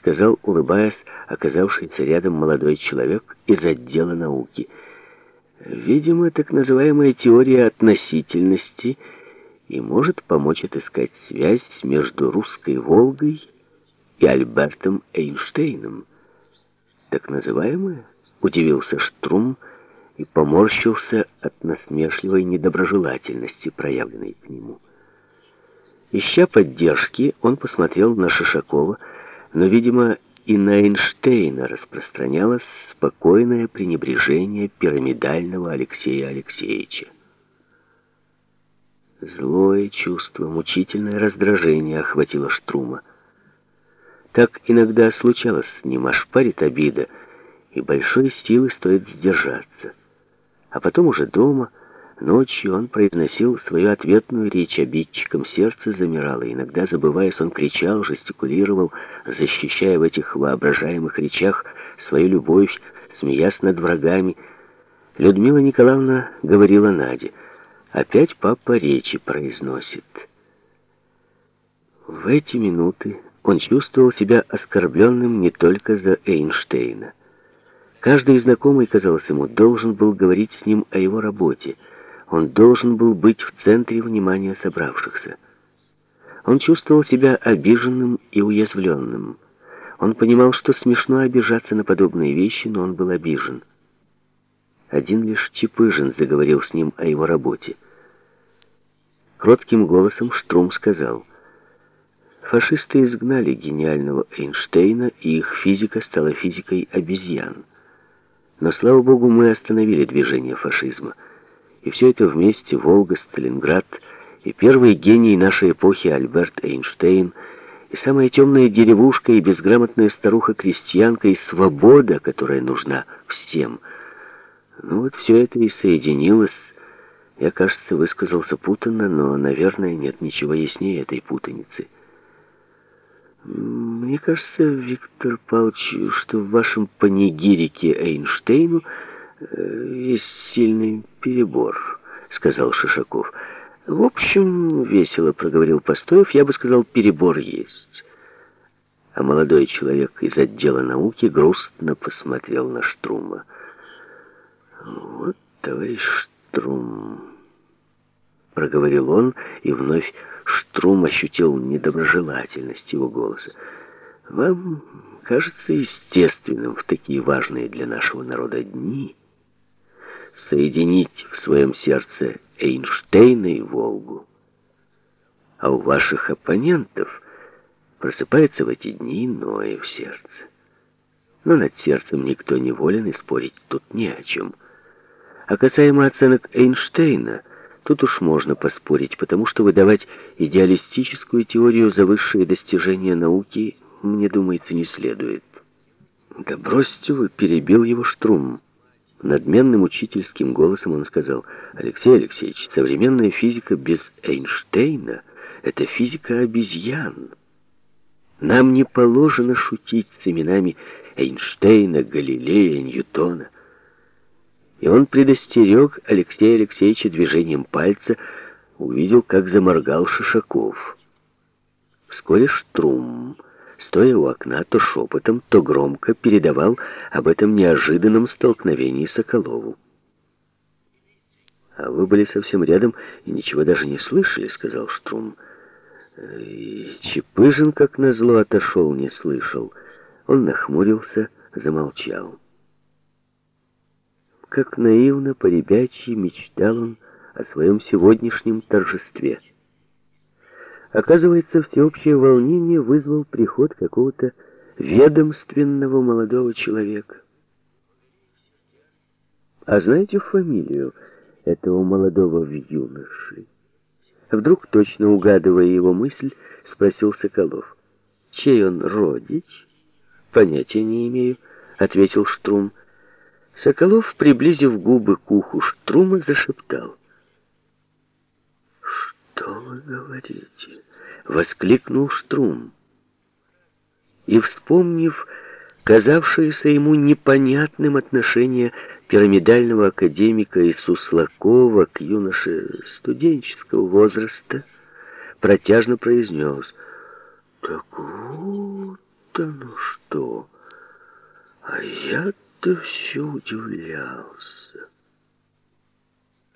сказал, улыбаясь, оказавшийся рядом молодой человек из отдела науки. Видимо, так называемая теория относительности и может помочь отыскать связь между русской Волгой и Альбертом Эйнштейном. Так называемая? Удивился Штрум и поморщился от насмешливой недоброжелательности, проявленной к нему. Ища поддержки, он посмотрел на Шишакова, но, видимо, и на Эйнштейна распространялось спокойное пренебрежение пирамидального Алексея Алексеевича. Злое чувство, мучительное раздражение охватило Штрума. Так иногда случалось с ним, аж парит обида, и большой силы стоит сдержаться. А потом уже дома Ночью он произносил свою ответную речь обидчикам, сердце замирало. Иногда, забываясь, он кричал, жестикулировал, защищая в этих воображаемых речах свою любовь, смеясь над врагами. Людмила Николаевна говорила Наде, «Опять папа речи произносит». В эти минуты он чувствовал себя оскорбленным не только за Эйнштейна. Каждый знакомый, казалось ему, должен был говорить с ним о его работе — он должен был быть в центре внимания собравшихся. Он чувствовал себя обиженным и уязвленным. Он понимал, что смешно обижаться на подобные вещи, но он был обижен. Один лишь Чепыжин заговорил с ним о его работе. Кротким голосом Штрум сказал, «Фашисты изгнали гениального Эйнштейна, и их физика стала физикой обезьян. Но, слава богу, мы остановили движение фашизма». И все это вместе Волга, Сталинград и первый гений нашей эпохи Альберт Эйнштейн, и самая темная деревушка, и безграмотная старуха-крестьянка, и свобода, которая нужна всем. Ну вот все это и соединилось. Я, кажется, высказался путанно, но, наверное, нет ничего яснее этой путаницы. Мне кажется, Виктор Павлович, что в вашем панигирике Эйнштейну есть сильный перебор», — сказал Шишаков. «В общем, весело проговорил Постоев, я бы сказал, перебор есть». А молодой человек из отдела науки грустно посмотрел на Штрума. «Вот, товарищ Штрум», — проговорил он, и вновь Штрум ощутил недоброжелательность его голоса. «Вам кажется естественным в такие важные для нашего народа дни...» соединить в своем сердце Эйнштейна и Волгу. А у ваших оппонентов просыпается в эти дни иное в сердце. Но над сердцем никто не волен, и спорить тут не о чем. А касаемо оценок Эйнштейна, тут уж можно поспорить, потому что выдавать идеалистическую теорию за высшие достижения науки, мне думается, не следует. «Да бросьте вы!» — перебил его Штрум. Надменным учительским голосом он сказал, «Алексей Алексеевич, современная физика без Эйнштейна — это физика обезьян. Нам не положено шутить с именами Эйнштейна, Галилея, Ньютона». И он предостерег Алексея Алексеевича движением пальца, увидел, как заморгал Шишаков. Вскоре Штрум стоя у окна, то шепотом, то громко передавал об этом неожиданном столкновении Соколову. «А вы были совсем рядом и ничего даже не слышали», — сказал Штрум. И Чепыжин, как назло, отошел, не слышал. Он нахмурился, замолчал. Как наивно, по-ребячьи мечтал он о своем сегодняшнем торжестве — Оказывается, всеобщее волнение вызвал приход какого-то ведомственного молодого человека. А знаете фамилию этого молодого юноши? Вдруг, точно угадывая его мысль, спросил Соколов. «Чей он родич?» «Понятия не имею», — ответил Штрум. Соколов, приблизив губы к уху Штрума, зашептал. «Что вы говорите?» — воскликнул Штрум. И, вспомнив казавшееся ему непонятным отношение пирамидального академика и к юноше студенческого возраста, протяжно произнес «Так вот оно что! А я-то все удивлялся.